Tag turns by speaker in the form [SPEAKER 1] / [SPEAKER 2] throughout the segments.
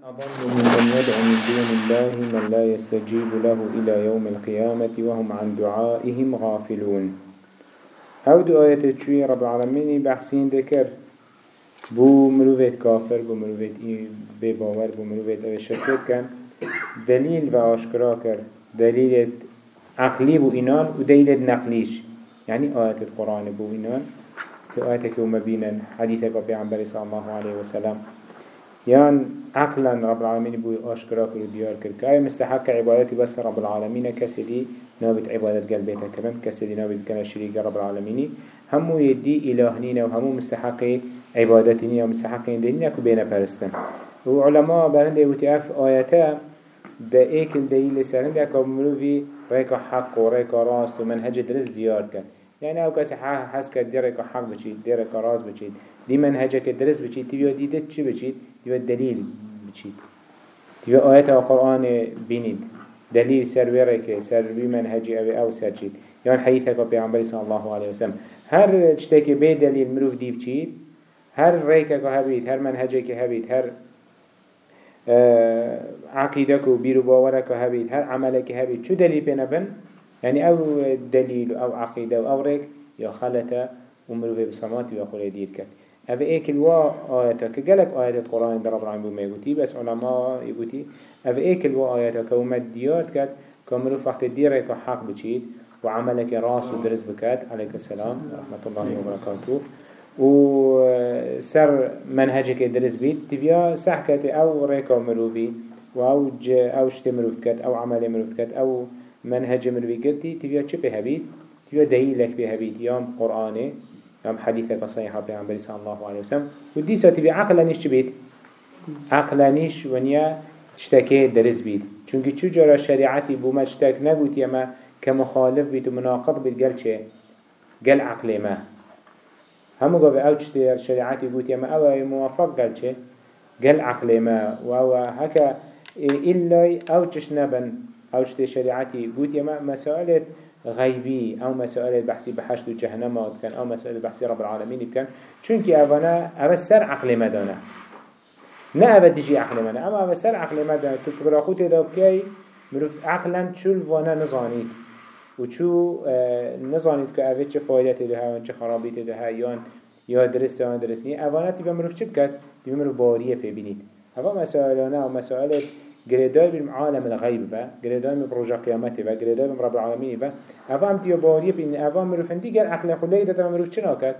[SPEAKER 1] أضل ممن يدعو من دون الله من لا يستجيب له إلى يوم القيامة وهم عن دعائهم غافلون. دو آيات تشوي رب العالمين بحسين ذكر بو مروفيت كافر بو مروفيت بباور بو مروفيت أو شركت كان دليل و آشكرا كر دليل عقلي بو إنان و دليل نقليش يعني آيات القرآن بو إنان آياتك ومبينا حديثك وبيعنبري صلى الله عليه وسلم يان عقلا رب العالمين بو آشكرا كر ديار كر كاي مستحق عبادتي بس رب العالمين كسدي نابت عبادت قلبيتا كمان كسدي نابت كان شريك رب العالمين. همو يدي إلهنين وهمو مستحق عبادتين ومستحق دينين كو بينا پرستن. وعلماء برنده وتعرف آياتا دا ايكل دليل سرن دا كمرو في ريكا حق وريكا راست ومنهج درس ديار كان يعني أو كسي حس كد دي ريكا حق بچيد دي ريكا راست بچيد دي منهجك درس بچيد تبيو دي دت چي بچيد تبيو دليل بچيد تبيو آيات القرآن بينيد دليل سر ويرك سر بي منهجي أو أو سر چيد يعني حديثك وبيعنبري صلى الله عليه وسلم هر چتك بي دليل مروف دي بچيد هر ريكك هبيت هر منهجك هبيت هر آه، عقيدك وبيرو باورك هبيت هر عملك هبيت شو دليل بنبن يعني أو دليل أو عقيدة أو ريك يا خلطة ومروف بسمات ويقول دير كان هذا ايك الوا آياتك قالك آيات القرآن در رب العالمين يقولي بس علماء يقولي هذا ايك الوا آياتك ومد ديارت كات كمروف وقت ديرك حق بچيد وعملك راس ودرس بكات. عليك السلام ورحمة الله وبركاته و سر منهجك درس بيت. تفيا سحكت أو ريكا مروفي و أو ج أو شت مروفت كت أو عمل مروفت كت أو منهج مروفي قلتي تفيا چه به بيت؟ تفيا دليلك به بيت. يام قرآنه. يام حديثك صحيحة بيعنبري صلى الله عليه وسلم. و دي سا تفيا عقلا نيش بيت؟ عقلا نيش ونيا تشتكي درس بيت. چونك چو جرى شريعتي بوما تشتك نبوت يما كمخالف بيت ومناقض بيت قل چه؟ قل عقل ما. همو قوة أو چشتي شريعتي قوت يما أو موافق قل چه؟ قل عقل ما. و أو هكا إلا أو چش نبن أو چشتي شريعتي قوت يما مسائل غيبي أو مسائل بحثي بحشت و جهنم كان أو مسائل بحثي رب العالمين كان چونك اونا أو سر عقل ما دانا نه أو ديجي عقل ما اما أو سر عقل ما دانا تو كبرا خوتي دا بكي مروف عقلا چول وأنا نظانيت و چو که اوه چه فایده ده و چه خرابی ده یا یا درست یا درست نی اوانه تیبه مروف چه بکد؟ تیبه مروف باریه پی بینید اوه مسائلانه و گردای بیم عالم الغیب و گردای بیم رجا قیامت و گردای بیم رب العالمین و اوه هم پی بینید اوه مروف دیگر عقل خلی ده مروف چه ناکد؟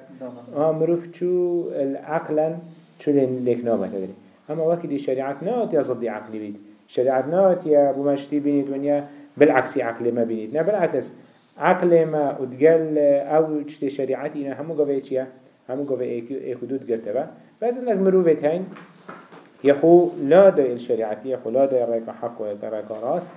[SPEAKER 1] آه مروف چو عقلا چو لیک نامت داری اما وقتی دی شریعت نات یا ضدی عقلی بید؟ شریعت نات یا بومشتی بینید ونیا بالعكس عقل ما بينيت نه بالعكس عقل ما وتقال أو تشتي شريعتي نه همو قوه چيا همو قوه اي حدود قرته با بس انك مروفت هين يخو لا دا الشريعتي يخو لا دا ريك حق و ريك راس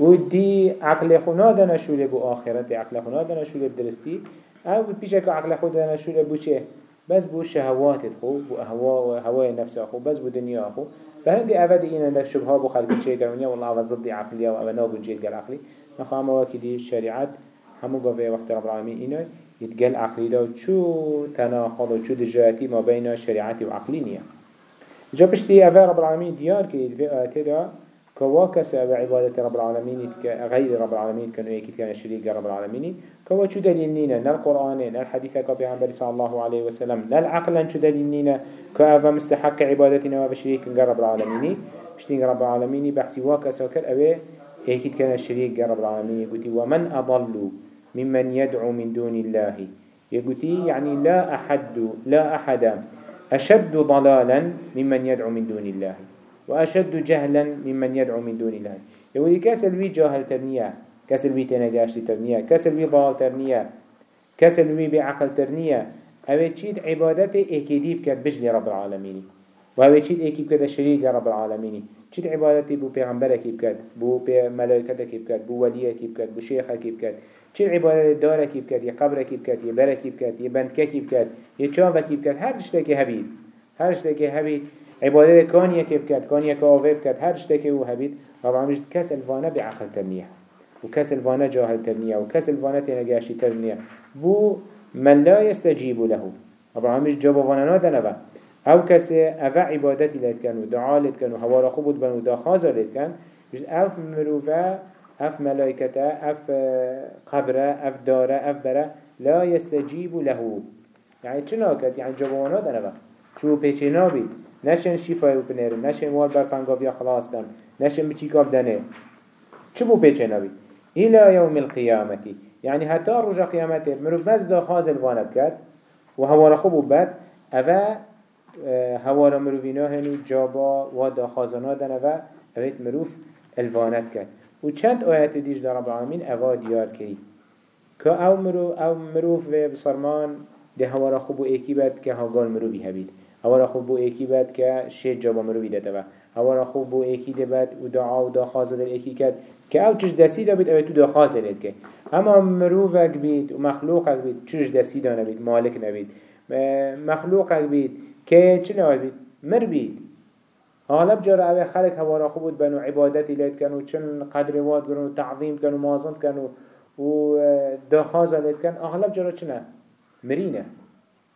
[SPEAKER 1] ودي عقل خو نادا نشوله بو آخرت عقل خو نادا نشوله بدرستي أو بيشك عقل خو دا نشوله بو چه؟ بس بو شهوات خو بو اهواء هواي نفس خو بس بو دنيا خو. فهندي أبدا إن عندك شبهة بخلق شيء قرنيا والله على ضد عقلية وأبا نابو جيل قال عقلي نخام واكدي الشريعات همو قفية وقت رب العالمين إنه يتقال عقلي ده وشو تناقض وشو دجاتي ما بين شريعتي وعقلينية جا بشتي أفا رب العالمين ديار كده في آياته ده كواكس أبا عبادة رب العالمين غير رب العالمين كانوا يكيد كان شريك رب العالمين كوا شو دليلنينا نال القرآن نال الحديث كابي عن صلى الله عليه وسلم نال عقلا شو دليلنينا كأفا مستحق عبادتنا وبشريك رب العالمين بشتين رب العالمين بحسي واكس وكر أبي يكيد كان شريك رب العالمين يقولي ومن أضل ممن يدعو من دون الله. يقولي يعني لا أحد لا أحد. أشد ضلالا ممن يدعو من دون الله وأشد جهلا ممن يدعو من دون الله. يقول كسل وي جاهل ترنيا كسل وي تنجاش ترنيا كسل وي ضال ترنيا كسل وي بعقل ترنيا. أو تشيد عبادته اكيدي بكت بجل رب العالمين وهو تشيد أكيد بكت شريك رب العالمين تشيد عبادته بو پیغمبرك بكت بو ملائكتك بكت بو وليك بكت بو شيخك بكت چه عبادت داره کیب کرد یه قبرکی کرد یه بره کیب کرد یه بند کیب کرد یه چاوکی کرد؟ هر شده که هبید هر شده که هبید عبادت کانیه کیب کرد کانیه که آویب کرد، هر شده که او هبید طبعا می‌شد کس الوانه به عقل ترنیه و کس الوانه جاهل ترنیه و کس الوانه تنگاشی ترنیه بو من لا يستجيب له طبعا می‌شد جواب وانه ندنه او کس او عبادتی لید کن و دعا لید کن و هوا را خوب بود بن و داخاز لید کن او مروفه اف ملائكته اف قبره اف داره اف بره لا يستجيب له يعني چنا كد يعني جوانات أنا بقى چو پیچه نابید. نشن شفای بنیر نشن وار برطنگاویا خلاص کن. نشن بچی کاب دنه. چه بو پیچه نابید؟ إلى يوم القيامة يعني حتى رجع قيامته مروف بس دا خاز الوانا بكت وهوارا خوب بد. اوه هوارا مروفينا هنو جابا و دا خازانا دن اوه اوهت مروف الوانا بكت و چند آيات ديش در رب العالمين اوه ديار كري که او مرو او مروف بصرمان ده هوارا خوب و ایکی بد که هاگال مروفی هبید هوارا خوب بو ایکی بد که شید جابا مروفی داده هوارا خوب بو ایکی ده بد و دعا و دا خازه در ایکی کد که او چش دستی دا بید او تو دا خازه که اما مروفک بید و مخلوقک بید چش دستی دا نبید مالک نبید مخلوقک بید که چه نوال بید مر بید غالب جرا اوه خلق هوارا خوب بود بنو عبادتی لید کن و چن قدر واد کرن و تعظیم کن و مازند کن و دا خازه لید کن. اغلب جرا چنه؟ مرینه.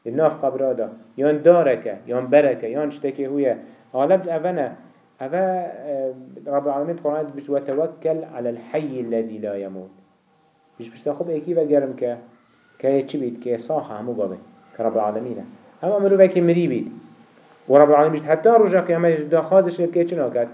[SPEAKER 1] الناف قبرادا. يان دارك يان بركة يان اشتكي هو غالب أفنا أفا رب العالمين قرآن بش وتوكل على الحي الذي لا يموت بش بش تاخب ايكي وقرم ك كي تشبيت كي صاحة همو قابل كرب العالمين اما مرو وكي مري بيت ورب العالمين حتى رجع قيامة دا خازش لبكي چنا كات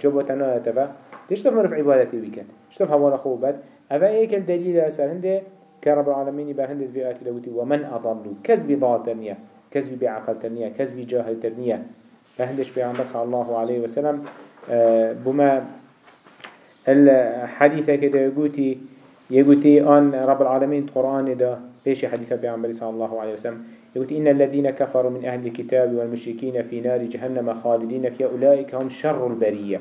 [SPEAKER 1] جبوتنا تفا. ليش تف مرو في عبادتي بيكت شتف هوالا خوبت أفا ايك الدليل أسر هنده كرب العالمين بهند الفئات لوتي ومن أضل؟ كذب ضال ترنية كذب بعقل ترنية كذب جاهل ترنية بهندش بيعمل؟ صلى الله عليه وسلم. آه، بما الحديثة كده يقولي يقولي أن رب العالمين القرآن ده؟ ليش حديثة بيعمل؟ صلى الله عليه وسلم. يقول إن الذين كفروا من أهل الكتاب والمشركين في نار جهنم خالدين في أولئك هم شر البرية.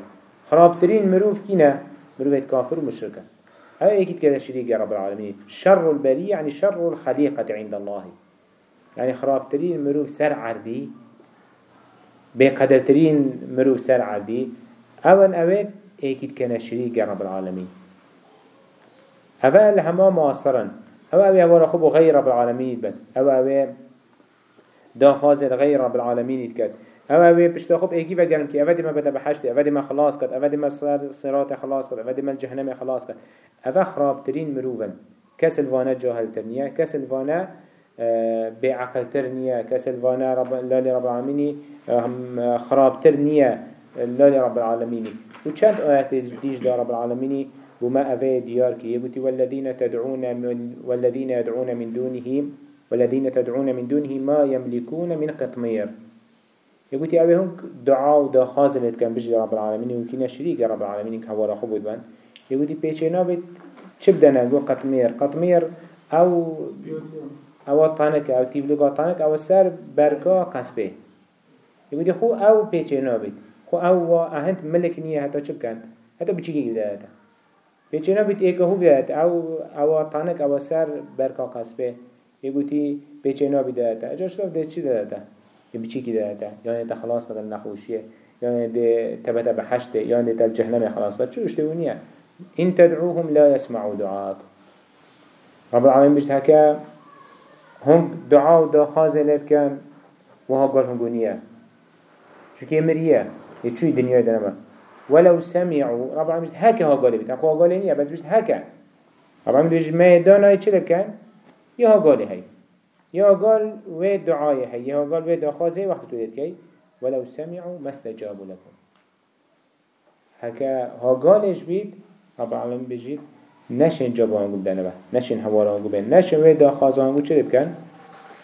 [SPEAKER 1] خرابترين مروف كنا مروف كافر ومشركة. هاي أكيد كده شريك رب العالمين. شر البرية يعني شر الخليقة عند الله. يعني خرابترين مروف سر عربي. بقدرترين مروف سر عربي. اول اوه أكيد كان شريك رب العالمين. اول هما معاصرا أو اوه اوه خبو غير رب العالمين بد أو اوه دا خازر غير رب العالمين أو اوه بشتا خب ایکی و گرم که اوه ما بده بحشت اوه ما خلاص کد اوه ما صراط خلاص کد اوه ما الجهنم خلاص کد اوه خرابترین مروفن کس الوانه جاهل ترنیه کس الوانه آه، بعقل ترنية كسلفانا رب لالي رب العالمين خرابتر نية لالي رب العالمين وچند آيات ديش دا رب العالمين وما أفي ديار كي والذين تدعون من والذين يدعون من دونه والذين تدعون من دونه ما يملكون من قطمير. يقولي أبي هم دعاء ودا خازلت كان بجي رب العالمين وكنا شريك رب العالمين كهورا خبود بان يقولي بيشينا بيت شبدنا نقول قطمير؟ قطمير أو أو طانك أو تيفلوغا طانك أو سر بركا قصبه. يقولي خو أو بيشينا بيت خو أو أهنت ملك نية حتى شب كان حتى بيشيكي بدايته بيشينا بيت إيكا هو بدايته أو أو طانك أو سر بركا قصبه. یه بچه پیچه نابی داده اجاش رفت ده چی داده یه بچی کی دادتا یعنی تا خلاص مثلا نخوشیه. یعنی ده تبت بحشته یعنی ده جهنم خلاص چه اشتونیه این تدعوهم لا يسمعوا دعاك رب العالمين بيش هكا هم دعاء دا خازي لبكن ها قال هم قونية شو كي مرية يتشوي دنيا دنما ولو سمعوا. رب العالمين بيش هكا ها قال بيت اخوها خب قال بس بيش هكا رب العالمين بيش ما يدانا يتشي لبكن كان يها قال هاي يا قال و دعاية هي يا قال و دخازه وقت تودت كي ولو سمعوا ما استجابوا لكم هكا ها قالش بيت رب العالمين بجيت نشن جابوان قل دنبه نشن هواران قل بين نشن و دخازان قل چه بكن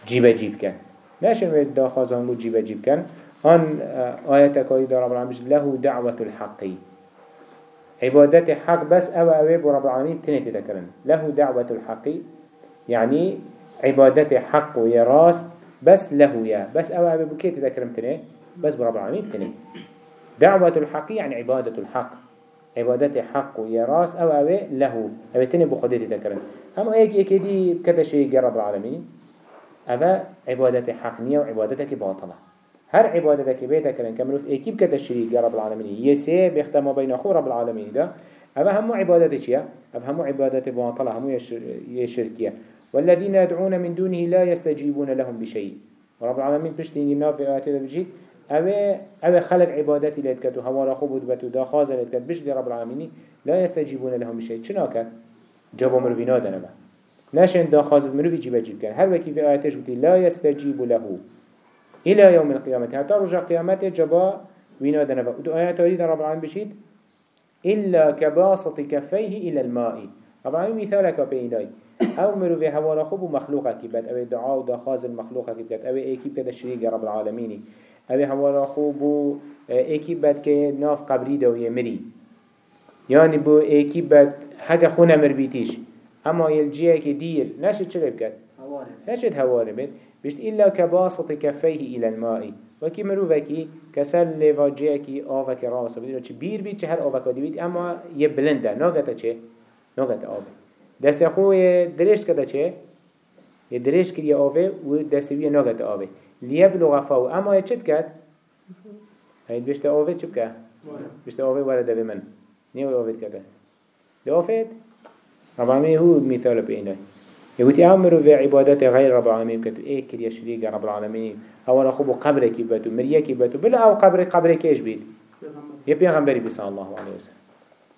[SPEAKER 1] جيبه جيب كن نشن و دخازان قل جيبه جيب كن هن آياتك آيات رب العالمين له دعوة الحق. عبادت حق بس أو أو رب العالمين تنتي ذكرن له دعوة الحق. يعني عبادت حق ويا راس بس له يا بس أو أبي بكيت ذكرمتني بس برب العالمين تني. دعوة الحق يعني عبادة الحق. عبادت حق ويا راس أو أبي له. أبي تني بخديت ذكرن أما إيك إيك دي كذا شيء رب العالمين. أبا عبادت حق نية وعبادتك باطلة. هر عبادتك بيتك كرن كمروف إيكيب كذا شيء رب العالمين. يسي بيختم بين أخو رب العالمين ده. أبا همو عبادتك يا أبا همو عبادت باطلة همو يشركية والذين يدعون من دونه لا يستجيبون لهم بشيء. رب العالمين بشت إنجي ناف آياته بجيت أبي أبي خلق عبادتي لتكت وهوارا خوبود بتو دا خازة لتكت بشت رب العالمين لا يستجيبون لهم بشيء چنا كت جابوا مروفينا دنبا نشن دا خازة مروفي جيبا جيب كان هر وكي في آياتش بتي لا يستجيب له إلى يوم القيامة حتى رجع قيامته جبا وينا دنبا ودو آيات تريد رب العالمين بشيت إلا كباسط كفيه إلى الماء. رب العالمين مثالك بيناي أو مروفي هوا خوب مخلوقه كي بد. أو دعاء و دخاز المخلوقه بد. أو ايكي بد الشريك رب العالمين أو هوا خوب ايكي بد كي ناف قبري دو يمري يعني بو ايكي بد حاجة خونه مربيتيش اما يلجيه كي دير نشد چه بكت نشد هواري بد. بشت إلا كباسط كفيه إلى الماء. وكي مروفكي كسل لواجيكي آفك راسه بدي چه بير بيت چه هر آفك دي بيت اما يبلنده ناقته چه؟ ناقته آفك دست خوی درشت کده چه؟ یه درشت کریه آوه و دستویه ناگت آوه لیبلغ فاو اما یه چت کد؟ هید بشت آوه چه بکه؟ بشت آوه ورده به من. نیو آوه کده ده آوه رب هو مثال بينه يقولي أمر في عبادات غير رب العالمين كتو إيه كريا شريك رب العالمين أو أنا خبو قبرك باتو مريك باتو بلا أو قبر قبرك إيش بيت يبي غنبري بس الله عليه وسلم.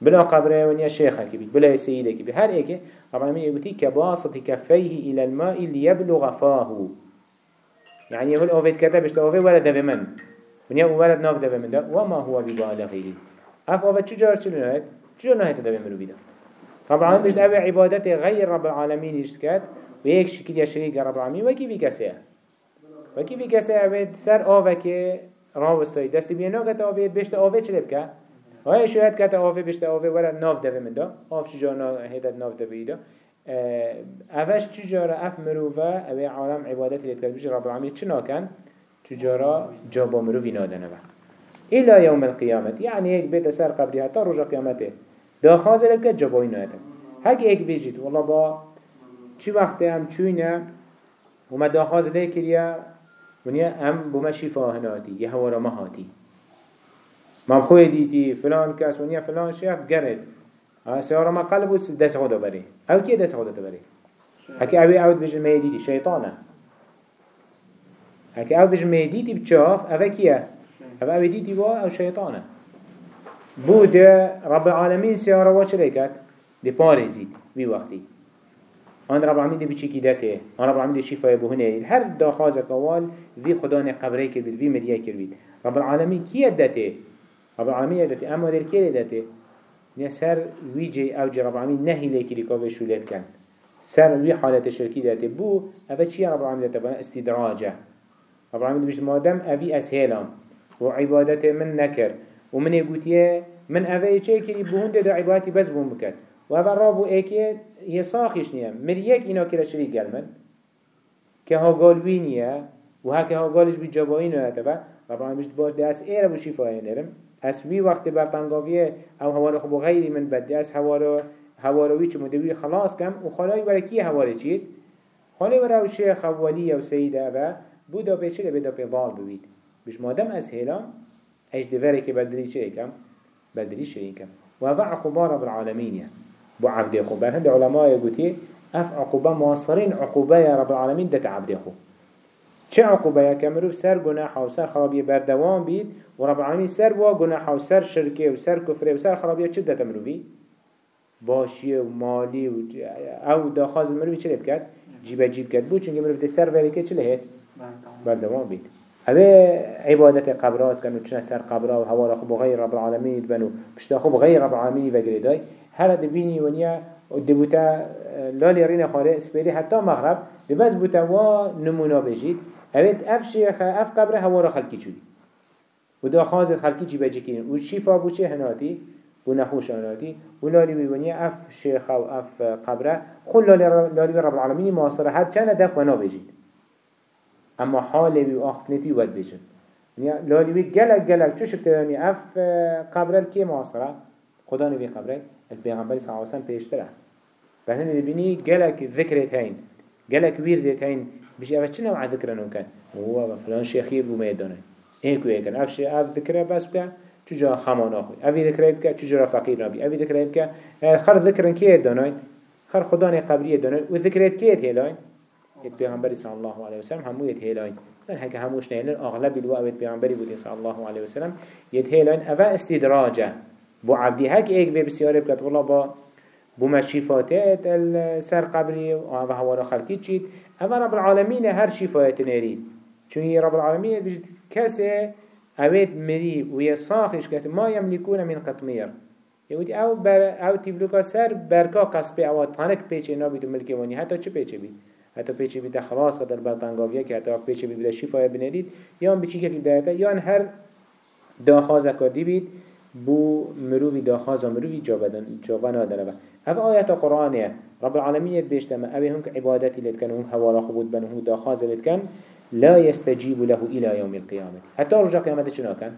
[SPEAKER 1] بلا قبره ونيا شيخه كبير بلا سيده كبير هر ايكي رب العالمين يقولي كباسط كفيه إلى الماء ليبلغ فاه. يعني يقول أوفيت كذا بشت أوفي ولد دفع من. ونيا ولد ناف دفع من ده وما هو ببالغه أف أوفيت شجار شلو نهيت شجار نهيت دفع من ربي ده رب العالمين بشت أبي عبادته غير رب العالمين يشكت ويك شكل يشريك رب العالمين وكيف يكسيه وكيف يكسيه أبيت سر أوفك راوستوي دستي بينو كتا أوفيت بشت أوفيت شلو بكه های شاید کت آوه بشته آوه ولا ناف دوه من دا. آف چجا هیدت ناف دوه دا اوش چجارا اف مروفه اوه عالم عبادت لید کرد. بشه رب العالمین چه ناکن؟ چجارا جابا مروفی نادنه با إلى يوم القيامة يعني هيك بيت سر قبري حتى رجع قيامته دا خازل بك جبوي ناده هك هيك بيجيت والله با چی وقت هم چوینه وما دا خازل هيك ريا ونيا هم بمشي فاهناتي يهورا مهاتي ما خوی دیتی فلان کس ونیا فلان شیخ گرد سیارا ما قلب بود دست خدا بری أو کی دست خدا بری هکی اوی اوید بجن میدیدی شیطانه. هکی أو بجن میدیدی بچاف أو کیه؟ أو اوی دیدی با أو شیطانه. بود رب العالمین سیارا وا چه کرد دی پارزید بی وقتی. آن رب العالمین دی بچی دته آن رب العالمین دی شفای بهونه. هر داخاز قوال وی خدا نه قبره کرد وی مریه کرد رب العالمین کیه دته؟ رب العالمين يدتي أما در كيري دتي نيا ويجي أو جي رب العالمين نهي ليكي لكوه شوليت كان سر وي حالة الشركي دتي بو أفا چي رب العالمين دتي بنا استدراجة رب العالمين بيش مادم أفي أسهلام وعبادته من نكر ومن يقولي من أفا يچي كري بهون ده عبادتي بس بون بكت وأفا رابو ايكي يساخش نيا مريك إنا كرا شريك قلمن كها قالوينيا وهكا قالش بجابوين وهتبا رب العالمين بيش باش ده أس إيرا بشيفاين نرم اس وی وقت برطنگاویه أو هوارو خب غیری من بدی. اس هوارو هواروی چه مدوی خلاص کم. و خلای برای کی هواره چید؟ خلای برای أو شیخ اولی و سیده و بودا پیچه بدا پی ضال بوید بش مادم از هیلام ایش دوره که بدلی چه کم؟ بدلی شریک کم. و هذا عقوبة رب العالمين بو عبد خو بر هند علماء يقولي اف عقوبة مواصرين عقوبة رب العالمين دت عبد خو چه عقوبه که مروف سر گناه و سر خرابی بردوام بید و رب العالمین سر با گناه و سر شرکه و سر کفره و سر خرابی چه دت مروفی؟ باشی و مالی و أو داخاز مروفی چه بکد؟ جیب جیب کد بود چونکه مروف سر وری که چه لهید؟ بردوام بید اوه عبادت قبرات کنو چنه سر قبرا و هوا خب غیر رب العالمین بنو پشتا خب غیر رب العالمین وگره دای هر دبینی ونیا دبوتا لالی رین خاره اسپیری حتی مغرب دبز بوتا و نمونا بجید اوید اف شیخه اف قبره هوارا خلکی چودی و دا خازر خلکی چی کنین و شیفا بو چه هناتی و نخوش هناتی و لالی بیونی اف شیخه و اف قبره خل لالی رب العالمین معاصره هر چند دف و نا بجید اما حال بی و آخفنتی ود بجید لالی بی گلک گلک چو شکت دانی اف قبره کی معاصره خدا نبی قبره البيغمبر صلى الله عليه وسلم پیشتره گلک ذکرت هین گلک هین بيجي أفش نوع ذكر كان؟ هو فلان شيخي ميدانه هيك ويكن أفش أف ذكر بس بك تجا خمان أخوي أفي ذكر بك تجا فقير نبي. أفي ذكر بك خر ذكر كي داناي خر خداني قبرية داناي وذكرت كي هلاين پیغمبر صلى الله عليه وسلم همو يت هيلاين كان هكا هموش نهلن أغلب الوقت پیغمبری بودي صلى الله عليه وسلم يت هيلاين أفا استدراجة. بو عبدي هك ايك في بسيارة بكت والله با بو مشيفاتات السر قبري وهذا هو خلقي تشيت أما رب العالمين هر شفاية نريد چون رب العالمين بجد كسي اوید مری و یه ساخش کسی ما یملکون من قطمیر. یهودی أو بر أو تیبلوکا سر برکا قصبه أو نابید و ملکی وانی حتی چه پیچه بید حتی پیچه بید خلاص قدر برطنگاویه که حتی پیچه بید شفای بنرید یا بچی که بدایته یا هر داخاز کادی بید بو مروی داخاز و مروی جابا نادره با هف آیت قرآنه رب العالمین بیشتما اوه هنک عبادتی لتکن و هنک هوارا خبود بن و هنک داخاز لتکن لا يستجيب له إلى يوم القيامة حتى رجع قيامة شنو كان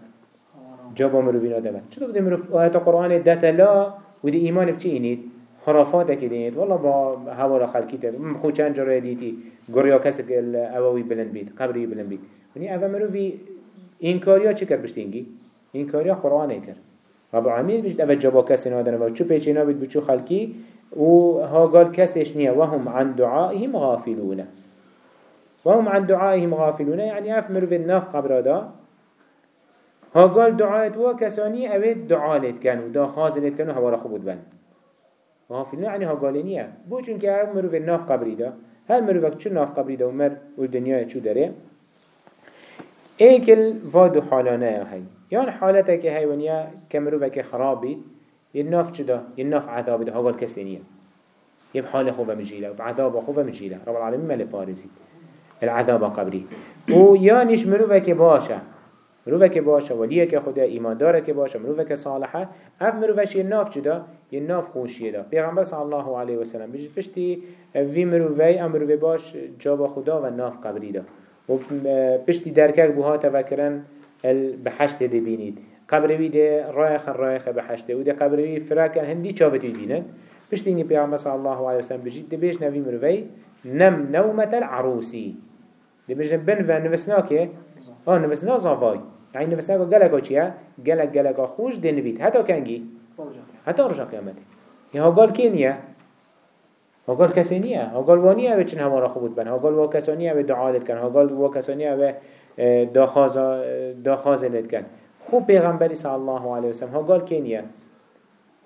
[SPEAKER 1] جابا مروفين آدم شو بدي مروف آيات القرآن دات لا ودي إيمان بچي إنيد خرافات كدينيد والله با هوا خلقي تر خو چند جرى ديتي غريا كسك الأواوي بلند بيت قبري بلند بيت وني أفا مروفي إنكاريا چه كر بشتينجي إنكاريا قرآن كر رب العالمين بجد أفا جابا كسي نادن و چو پیچه نابد بچو خلقي و ها قال كسيش نيا وهم عن دعائهم غافلون. وهم عن دعائهم غافلون. يعني اف مروف الناف قبر دا ها قال دعاءت وا كساني اوید دعا لید کن و دا خاز لید کن و هوا را خوبود بند. غافلون. يعني ها قال نيا بو چون که اف مروف الناف قبری دا. هل مروفك چون ناف قبری دا و مر و دنیا چو داره. ایکل وادو حالانه هی یان حالته که هیونیا که مروفك خرابی الناف چدا الناف عذاب ده ها قال کسی نيا يب حال خوبه مجيله وبعذاب خوبه مجيله رب العالمين ملي بارزي العذاب قبري و یا نیش مروفه باشه. مروفه که باشه ولیه که خدا ایمان داره که باشه مروفه که صالحه اف مروفه یه ناف چدا یه ناف خوشیه دا پیغمبر صلی الله علیه و سلم بجد پشتی وی مروفه ام باش جاب خدا و ناف قبری دا و پشتی درکک بوها تفکرن بحشت دی بینید؟ قبروی ده رایخ رایخ بحشته و ده قبروی فراکن هندی چاوتی دینن. پشتی اینی پیغمبر صلی الله علیه و سلم بجد بیش نوی مروفه نم نومة العروسی. دي بجن بن و نفسناكي آه نفسنا زاواي يعني نفسناكا جلقا چيا جلق جلقا خوش دي نبيت حتى كنجي حتى رجع قيامته يا قال كينيا ها قال كسينيا ها قال وانيا بچن هما را خبود بن. ها قال وا كسانيا به دعالت داخاز داخازلت كن خوب پیغمبری صلی الله علیه وسلم. ها قال كينيا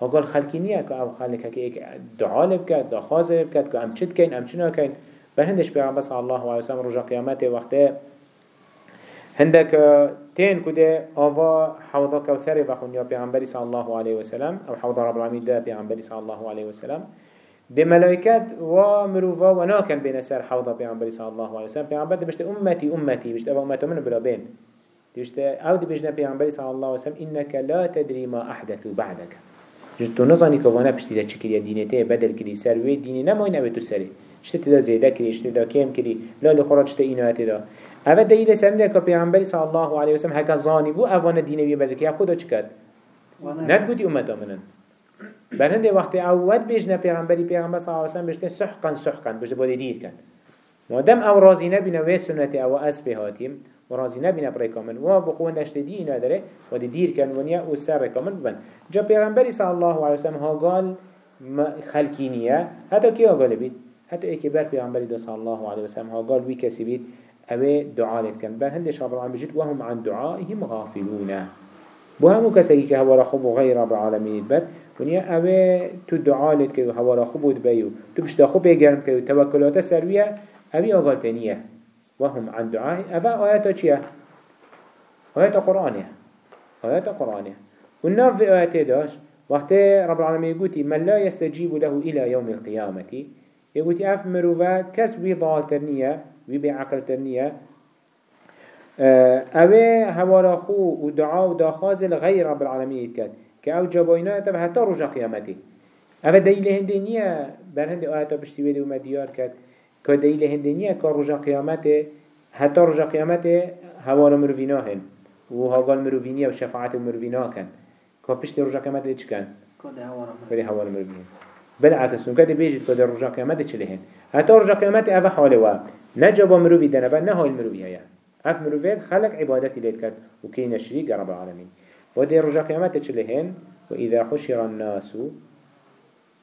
[SPEAKER 1] ها قال خلقی نیه که أو خلق که ایک دعا لبکد دخواز لبکد که ام چد کن ام چنا کن بل هندش پیغمبر صلی الله علیه وسلم رجا قیامت وقته هندك تين كده آوا حوضا كوثر وخون يا پیغمبر صلى الله عليه وسلم أو حوضا رب العالمين ده پیغمبر صلى الله عليه وسلم. ده ملائكات و مروفا و ناكن بين سر حوضا پیغمبر صلى الله عليه وسلم. پیغمبر بشت امتي امتي بشت أو امتو من بلا بين بشت ده بجنا پیغمبر صلى الله عليه وسلم انك لا تدري ما احدث بعدك جد تو نزانی که وأنا پشتی دا چکری بدل کری سر وی دینی نمای نوی تو سری. شته دا زیده کری شته دا کم کری. لال خورات شته اینایت دا. اول دلیل سرنده که پیغمبری صلی الله علیه وسلم هکا زانی بو اوان دینوی بدل که خدا چکد ند بودی امت آمنن. برهنده وقتی اول بجنه پیغمبری پیغمبر صلی الله علیه وسلم بجنه سحقا سحقا بجنه بوده دیر کن مادم أو رازی نبینه و سنت أو اسبه هاتیم و رازی نبینه برای کامل و بخوان داشته دی اینا داره و دی دیر کن و سر کامل ببن جا پیغمبری صلی الله علیه وسلم ها قال خلقینیه حتی کی ها قال بید حتی ای که بر پیغمبری دا الله علیه وسلم ها قال وی کسی بید اوه دعا لید کن بر هندش رب العالمین عن دعائهم غافلونه بو همو کسی که هوا خوب و غیر رب ونیا اوه تو دعا لید که هوا را خوب بود بیو. تو بشتا خوب بگرم که توکلات سرویه. اوی آغالتنیه وهم عن دعائه أفا آيات چيه؟ آيات قرآنية آيات قرآنية والناف في آيات داش وقت رب العالمين يقول من لا يستجيب له إلى يوم القيامة يقول أف مروفا كس وي ضال ترنية وي بعقل ترنية اوه هوارا خو ودعا وداخاز غير رب العالمين يتكاد كأو جابوينا تبه حتى رجع قيامته اوه دليل هندينية برهند آيات بشتوية وما ديار كاد که دلیل هندنیه که رجا قیامته حتی رجا قیامته هوار مروینا هن. و هاگال مروینیه و شفاعت مروینا کن. که پشت رجا قیامته چی کن؟ کده هوار مروینیه بالعكس نكاد بيجي كده رجع قيامته چلهن حتى رجع قيامته أفا حاله وا نجابا مروي دنبا نهاي المروي هيا أف مرويات خلق عبادتي ليت كد وكين الشريك رب العالمين ودي رجع قيامته چلهن وإذا حشر الناس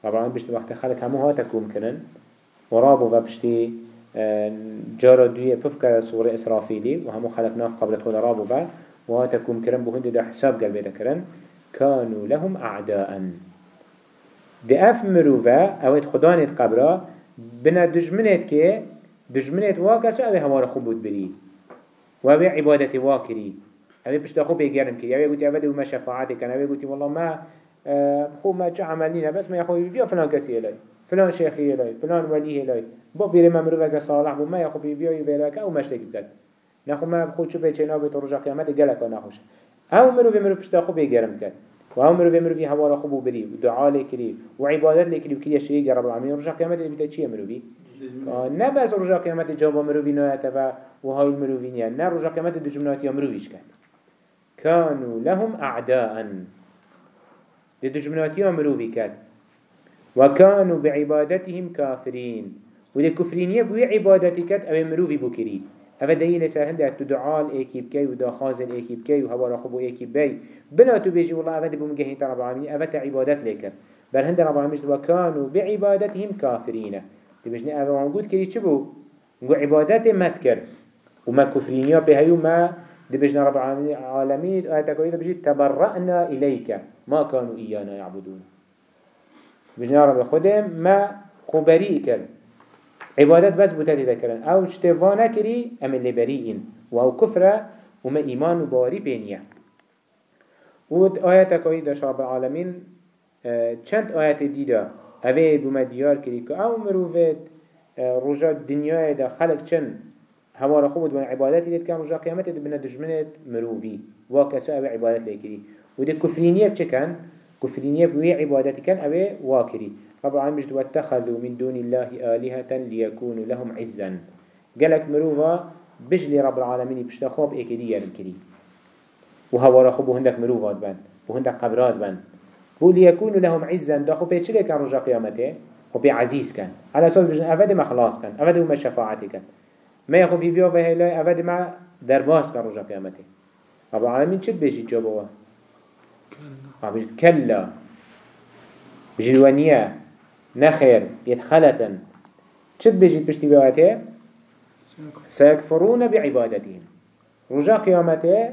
[SPEAKER 1] العالمين بيشت وقت خلق همو هاتكم كنن. ورابو وبشتي جارة دوية بفكر سورة إسرافيلي وهمو خلق ناف قبل خود رابو با وهاتكم كرم بهند دا حساب قلبي دا كرن كانوا لهم أعداء. دي أف مروفا أويت خدانت قبرا بنا دجمنت كي دجمنت واكسو أوي همارا خوبود بري. وأوي عبادة واكري. أوي بشتا خوب يقرم كري أوي قلت أفدي وما شفاعتي كان أوي قلت والله ما خو ما چه عملينا بس ما يخوي بيا فلان كسي إلي فلان شيخي إلي فلان ولي إلي بو بيري ما مروفا صالح بو ما يخوي بيا يبيلك أو مشتك بكت. نخو ما خود شو بيچه نابي ترجع قيامت قلق ونخوش أو مروفا مروف بشتا خوب يقرم كت. و مروفي مروفي هوا را خوب و بری و دعا لکری و عبادت لکری و کلی شریک رب العالمین رجا قیامت بیتا چیه مروفی؟ نه بس رجا قیامت جواب مروفی نهایت و و های مروفی نیه نه رجا قیامت دو جملاتی مروفیش کن كانوا لهم أعداء. دي دجمناتي مروفي كان وكانوا بعبادتهم كافرين. ودي كفرين يبوي عبادتي كات أو مروفي بكري هذا دليل سهل ده تدعاء إيكيب كي ودا خازن إيكيب كي وهوا رخبو إيكيب بي. بنا تو بيجي والله هذا دبو مجهين رب العالمين هذا عبادات لكن بل هند رب العالمين وكانوا بعبادتهم كافرين. تبجني هذا موجود كري تشبو نقول عبادات ما تكر وما كفرين يا بهيو ما دبجنا رب العالمين آيات كويدة بجي تبرأنا إليك. ما كانوا إيانا يعبدون. بجنا رب خدم ما خبري كر عبادت بس بوتاتي ذكرن. أو اشتفانا كري أم اللي بريئين وهو كفر وما إيمان وباري بينيا. ود آيات كوي داش رب العالمين چند آيات ديدا. أوه بما ديار كري كو أو مروفت رجا الدنيا دا خلق چند؟ هوا خوب بنا عبادتي لید كان رجا قيامت بنا دجمنت مروفي واكسو اوه عبادت لكري ود كفرينية بچه كان كفرينية بوي عبادتي كان اوه واكري رب العالمين جد واتخذوا من دون الله آلهة ليكونوا لهم عزا. قالك مروفا بجلي رب العالمين بشتخوب ايكدي يرم كري وهو رخو بهندك مروفات بان بهندك قبرات بان بو ليكونوا لهم عزا. داخو بيچلي كان رجا قيامته خو بي عزيز كان على أساس بجن افاد ما خلاص كان افاد ما شفاعتي كان ما يخو في فيو فهلا افاد ما درباس كان رجا قيامته رب العالمين چد بيجي جوابه كلا بجلوانيه نخير يتخلتا چد بجيت بشتي بواته سيكفرون بعبادتهم رجا قيامته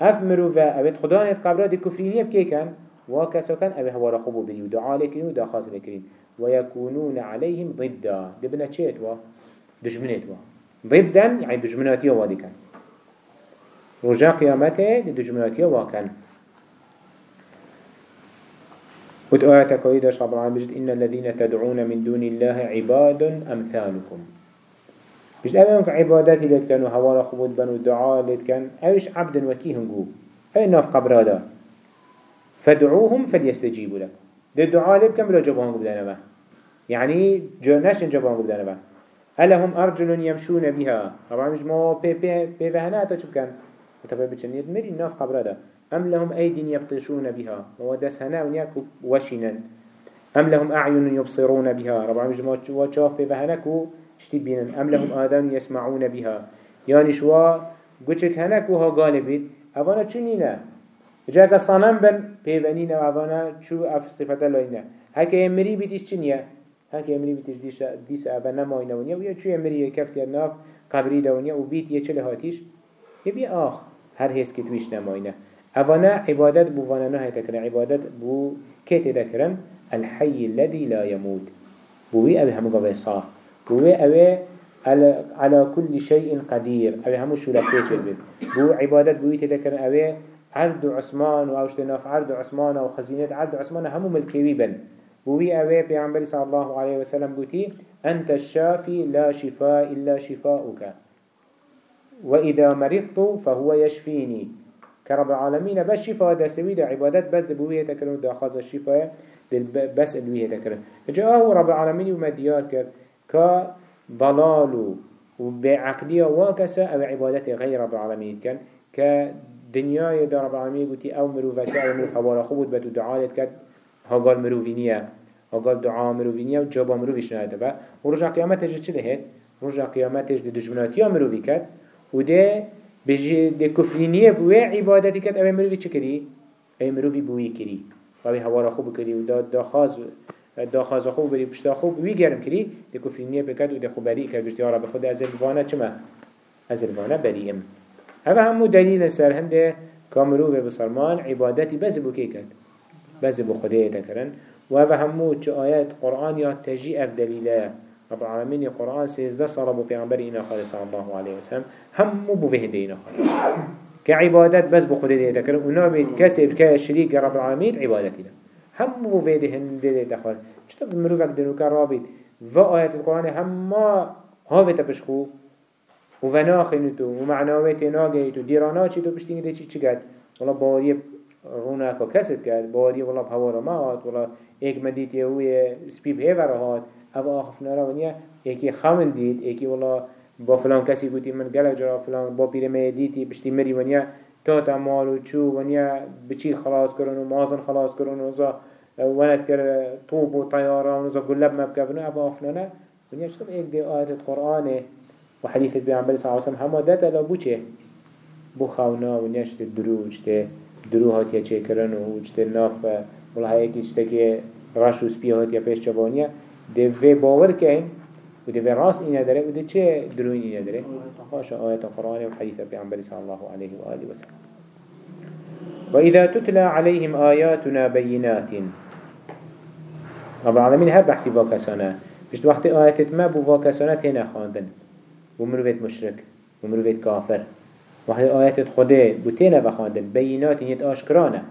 [SPEAKER 1] اف مروفا اوید خدا نیت قبرات کفرینی بکی کن و کسا کن اوه هوا را خوبو بری و دعا لکرین و دا خاص لکرین و یکونون علیهم ضدا. دبنا چیت و ضدا يعني دجمناتي وادي كان. رجا قيامته دجمناتي وكان قد آياتك ويداش رب العالمين بجد إن الذين تدعون من دون الله عباد أمثالكم. بجد أبنك عباداتي لت كانوا هوارا خبود بنو دعاء لت كان أيش عبد وكيهم جو أي ناف قبر هذا. فدعوهم فليستجيبوا لك. الدعاء لت كان بلا جبهان ما. يعني جناش جبهان ما. ألهم أرجل يمشون بها. طبعا مش ما بي بي بي فهنا أتشب كان وتبقى بتشنيد مري ناف قبر هذا أم لهم أيد يبطشون بها. ودس هنا ونياك وشنا أم لهم أعين يبصرون بها. ربع مجموعة وشاف بفهنك اشتي بينا أم لهم آذان يسمعون بها. يعني شوا قوشك هناك وها غالبيت أفانا چونينا جاك صنم بن بيفنين أفانا شو أف صفة لينا هكا يمري بيتش چنيا هكا يمري بيتش ديس ديس أفانا ماينا ونيا. ويا شو يمري كفت الناف قبري دونيا وبيت يچل هاتيش. يبي آخ هر هيس كتويش نماينا أفنا عبادت بو فانا نهي تكرن عبادت بو كيت تكرن؟ الحي الذي لا يموت. بوي أبي همو قبل صاح. بوي أبي على, كل شيء قدير. أبي همو شو البيت بو عبادت بوي تذكرن أبي عرض عثمان وأوش تناف عرض عثمان أو خزينة عرض عثمان همو ملكيوي بن. بوي أبي بيعنبري صلى الله عليه وسلم قلتي أنت الشافي لا شفاء إلا شفاؤك. وإذا مرضت فهو يشفيني. كرب العالمين بس شفاء دا سوي دا عبادت بس دبوية تكرن دا خاصة الشفاء بس الوية تكرن جاءه رب العالمين وما ديار كر كضلال وبعقلية واكسة أو عبادت غير رب العالمين. كان كدنيا دا رب العالمين قلتي أو مروفك أو مروف حوالة خبود بتو دعالت هاگال مروفینیه هاگال دعا مروفینیه و جواب مروفیش نهده با و رجع قیامتش چی لهید؟ رجع قیامتش ده دجمناتی ها مروفی کرد و ده بجه ده کفرینیه بوه عبادتی کرد اوه مروفی چه کری؟ اوه مروفی بوی کری و هوا هوارا خوب کری و دا خاز دا خاز خوب بری پشت خوب وی گرم کری ده کفرینیه بکرد و ده خوبری که گشتی به رب خود از الوانه چما؟ از الوانه بریم اوه هم دلیل سر هنده کامرو بسرمان عبادتی بس کرد کد بز بو خدای تکرن و هذا همو چه آیات قرآن یا تجی اف دلیله رب العالمين القرآن سيزده صار بو پیغمبر اینا خالص صلى الله عليه وسلم. همو بو بهنده اینا خالص كعبادت بس خدای تکرن اونا بید کسی بکه شریک رب العالمين عبادتی ده. همو بو بهنده هنده ده چطور مروفك دنوكا رابط و آيات القرآن هما هاوه تبشخو و وناخینو تو و معناوه تناگه تو پشتینگه ده چی گد؟ والا باوری روناکا کسد کرد باوری والا بهوارا ما هات والا ایک مدید یهوی سپیب هیور هات أو آخف نارا ونیا یکی خمن دید یکی والا با فلان کسی گوتی من گلک جرا فلان با پیرمه دیتی پشتی مری ونیا تا تا مال و چو ونیا بچی خلاص کرن و مازن خلاص کرن و زا ونکتر طوب و طیاران و زا گلب مبکفن أو آفنانه ونیا چطور ایک دی آیت قرآنه وحديث بيعنبري صلى الله عليه وسلم هما داتا لابو چه؟ بو خونا و نشت درو چته درو هاتیا چه کرن و چته ناف ولا هایی که چته که رش و سپی هاتیا پیش چبانیه ده وی باور کهین و ده وی راس اینه داره و ده چه دروین اینه داره خاشا آیت قرآن و حديث بيعنبري صلى الله عليه وآله وسلم وإذا تتلى عليهم آياتنا بينات رب العالمين هر بحثي واكسانا بشت وقت آياتت ما بو واكسانا هنا خاندن ومروفيت مشرك ومروفيت كافر وحي آيات خده بوتينا بخاندن بينات يت آشكرانا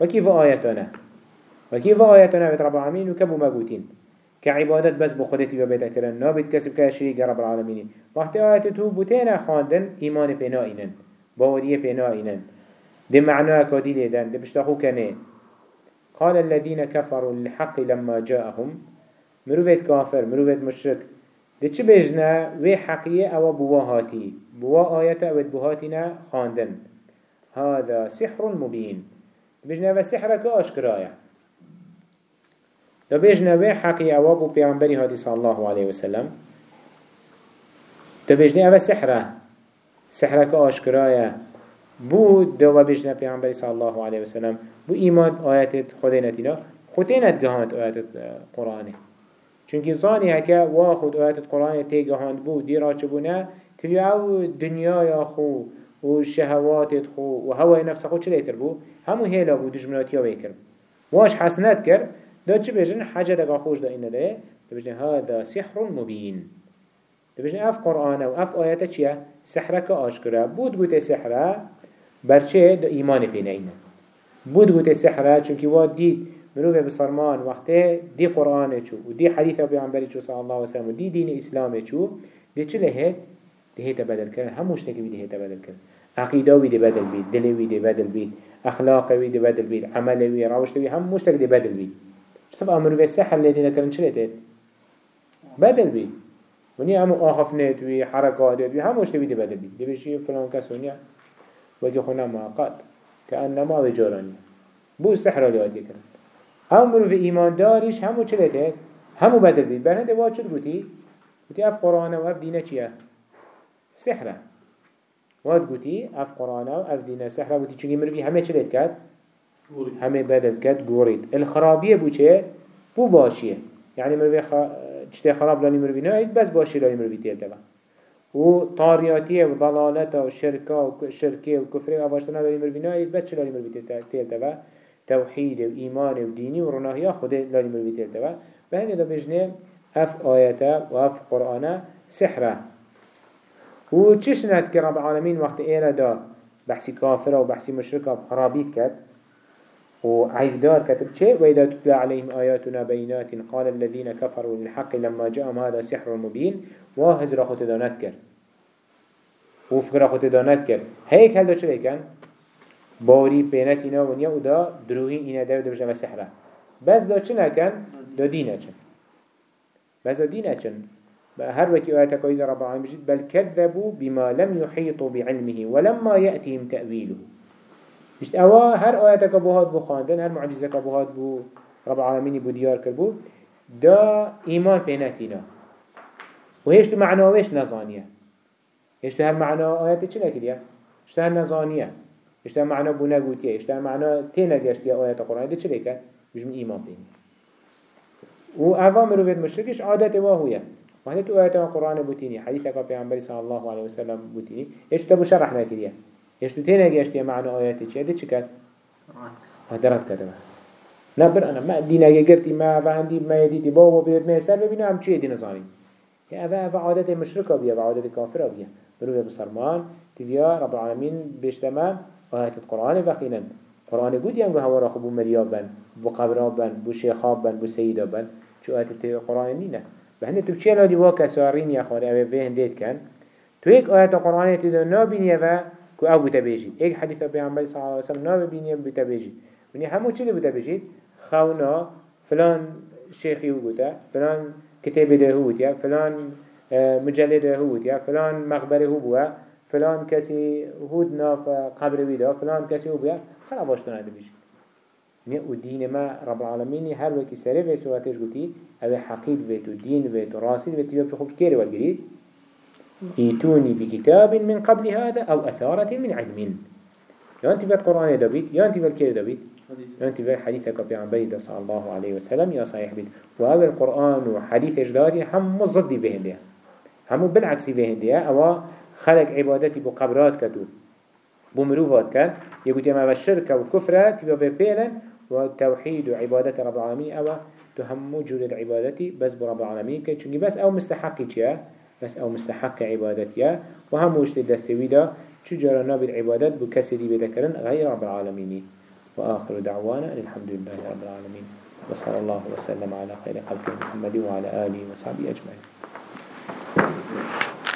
[SPEAKER 1] وكيف آياتنا وكيف آياتنا بيت رب العالمين وكبو مقوتين كعبادت بس بخدتي وبيتا كرن نابد كسب كشريك رب العالمين وقت آيات هو بوتينا خاندن إيمان بنائنا باورية بنائنا دي معنى كادي ليدن دي بشتاخو كنه قال الذين كفروا للحق لما جاءهم. مروفيت كافر مروفيت مشرك ده چه بجنه وی حقیه أو بوا هاتی بوا آیت أو بوهاتینا خاندن هذا سحر مبين بجنه و سحر که آشکرایه ده بجنه وی حقیه أو بو پیانبری هاتی صلی الله علیه وسلم ده بجنه أو سحره سحره که آشکرایه بو دو بجنه پیانبری صلی الله علیه وسلم بو ایمان آیت خودینتینا خودینت گهاند آیت قرآنه چونکی زانی هکه وا خود آیت قرآن تیگه هاند بود دیرا چبونه توی أو دنیای خو و شهوات خو و هوای نفس خو چه لیتر بو همو هیلا بود دجمناتی ها بکر واش حسنت کرد دا چه بجن؟ حاجة دقا خوش دا اینه ده دا بجن هذا سحر مبین. دا بجن اف قرآن و اف آیت چیه؟ سحرک آشکره بود گوته سحره برچه دا ایمان پینه اینه. بود گوته سحره چونکی واد دید مروفه بسرمان وقته دي قرآن چو و دي حديث عمبالي چو صلى الله عليه وسلم و دي دين إسلام چو دي چه لهت دي هيتا بدل كرن هموش تكي دي هيتا بدل كرن عقيدة وي دي بدل بيت دلوي دي بدل بيت أخلاق وي دي بدل بيت عمل وي روش وي هموش تكي دي بدل بيت شطب أمروفه السحر اللي دينا كرن چه لهت بدل بيت ونیا همو آخف نت وی حرکات وی هموش تبی بدل بید. دی فلان کس ونیا وگه خونه که انما جارانی بو سحر اللي آدی کرد هم مروف ایمان داریش همو چلته همو بدل بید برهنده واد چل گوتی گوتی اف قرآن و اف دینه چیه؟ سحره. واد گوتی اف قرآن و اف دینه سحره گوتی چونگی مروفی همه چلت کرد؟ همه بدل کرد گورید. الخرابیه بو چه؟ بو باشیه. يعني مروفي خ... چته خراب لاني مروفي نايد بس باشي لاني مروفي تيل تبا و طارياتيه و ضلالته و شركه و شركه و كفره و افاشتنا لاني مروفي نايد بس چه لاني مروفي تيل تبا توحيد و إيمان و ديني و رناهيا خود لالي مروي تلتوا بهنده دا بجنه اف آياتا و اف قرآن سحره و چش ند که رب العالمين وقت ايرا دا بحثي كافرة و بحثي مشركة بخرابيت كد و عيدار كتب چه؟ وإذا تتلى عليهم آياتنا بينات قال الذين كفروا للحق لما جاءهم هذا سحر مبين واهز خود دانت كر وفكر خود دانت كر هيك هل دا چه باوری پینت اینا و نیا و دا دروهین اینا دا و دا بجنه سحره بس دا چه نکن؟ دا دینه چن. بس دا دینه چن. هر وكي آيات قيد رب العالمين بجد بل كذبوا بما لم يحيطوا بعلمه ولما يأتيهم تأويله بجد أوا هر آيات كبوهات بو خاندن هر معجزة كبوهات بو رب العالمين بو ديار كربو دا إيمان بيناتنا وهيش معنى ويش نظانية هيش هر معنى آيات چه نكريا هر نظانية اشتها معنا بونا قوتيه اشتها معنا تينا قشتيا آيات القرآن ده چه ليكا بجمع إيمان بيني و أفا مروفيت مشركش عادت واهوية وهذا تو آيات القرآن بوتيني حديثك بيعنبري صلى الله عليه وسلم بوتيني إيش تبو شرحنا كريا إيش تو تينا جاشتيا معنى آياتي چيه دي چكت هدرات كدما نبر أنا ما دينا جرتي ما فهندي ما يديتي بابا بيد ما يسر ببينو هم چيه دين زاني يا أفا أفا عادت مشركة بيا وعادت كافرة بيا مروفيت بسرمان تبيا رب العالمين بيشتما آيات القرآن وخينا قرآن بود ينگو هوا را خبو مريابن بو قبرابن بو شيخابن بو سيدابن شو آيات القرآن نينا بهنده تو چه لادی وا کسارین یا خواهد اوه به هندید کن. تو یک آیت قرآنی تیدو نابینیه و که أو بوتا بیجید. یک حدیث پیامبر صلی الله علیه وسلم نابینیه بوتا بیجید. ونی همو بوتا بیجید؟ خونا فلان شیخی هو بوتا فلان کتاب ده هو بوتا فلان آه، مجلد هو بوتا فلان مقبره هو بوتا فلان کسی هود ناف قبر ویدا فلان کسی هو بوتا خلا باشتنا ده بیجید نيا ودين ما رب العالمين هر وكي سري في سورتش قلتي أو حقيد فيتو دين فيتو راسل فيتو يبقى خب كيري والقريد ايتوني بكتاب من قبل هذا أو اثارة من علم. يا انت في القرآن دابيت يا انت في الكيري دابيت يا انت في حديثك عن بيد صلى الله عليه وسلم يا صحيح بيت وهذا القرآن وحديث اجدادي هم مصدي بهندية هم بالعكس بهندية أو خلق عبادتي بقبرات كتو بمروفات كان يقول يا ما الشركة والكفرة تبقى بيلا وتوحيد وعبادة رب العالمين أو تهم جود العبادة بس برب العالمين كي چونكي بس أو مستحق چيا بس أو مستحق عبادتيا وهم وشت دستوي دا چو جرانا بالعبادات بكسدي بذكرن غير رب العالمين وآخر دعوانا الحمد لله رب العالمين وصلى الله وسلم على خير خلق محمد وعلى آله وصحبه أجمعين